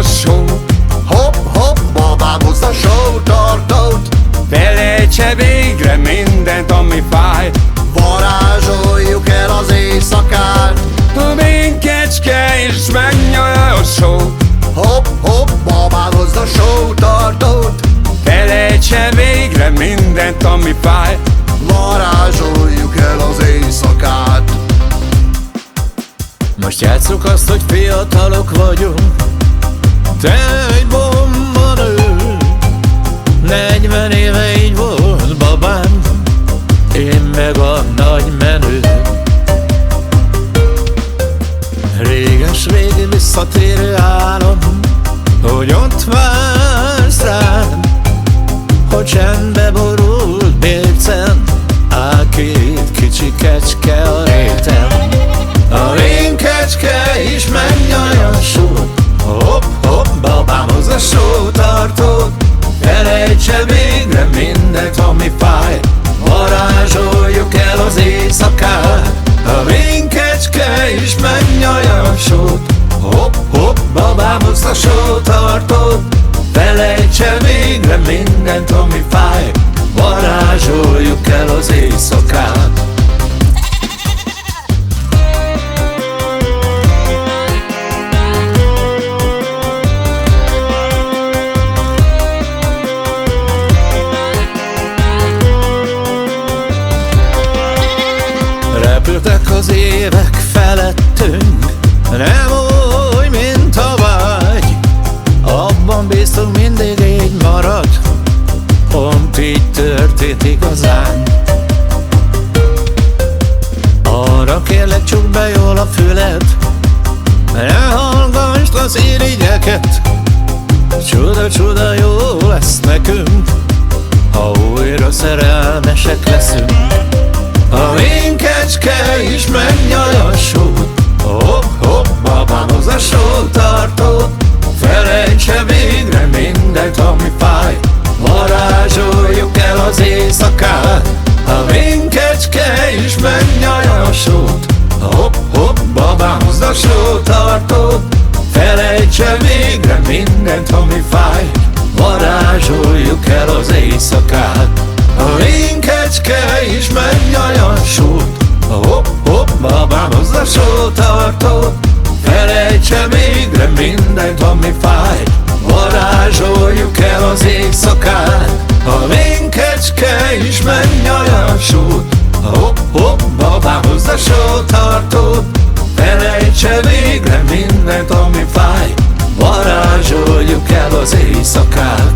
a só Hopp, hopp, babám hozza a sótartót Felejtse végre mindent, ami fáj. Varázsoljuk el az éjszakát. A kecske is megnyalja a só Hopp, hopp, babám hozza a sótartót Felejtse végre mindent, ami fáj. Varázsoljuk el az éjszakát. Most játsszuk azt, hogy fiatalok vagyunk Te egy bomba nő. Negyven éve így volt babám Én meg a nagy menő. Réges régi visszatérő álom Hogy ott vársz rám Hogy csendbe borult bércen Áll két kicsi kecske a mindent, ami fáj. Varázsoljuk el az éjszakát A én kecske is megnyalja a sót Hopp, hopp, babám a sótartót Felejtse végre mindent, ami fáj az évek felettünk. Nem úgy, mint a vágy. Abban bíztunk mindig így marad. Pont így történt igazán. Arra kérlek csukd be jól a füled Ne hallgassd az irigyeket. Csuda, csuda jó lesz nekünk Ha újra szerelmesek kecske is sót Hopp, hopp, babám hoz a sótartót Felejtse végre mindent, ami fáj. Varázsoljuk el az éjszakát. A én kecske is sót Hopp, hopp, babám hoz a sótartót Felejtse végre mindent, ami fáj. Varázsoljuk el az éjszakát. A én kecske is megnyalja a Hopp, hopp, babám hoz a sótartót Felejtse végre mindent, ami fáj Varázsoljuk el az éjszakát. A én kecske is megnyalja a Hopp, hopp, babám hoz a sótartót Felejtse végre mindent, ami fáj Varázsoljuk el az éjszakát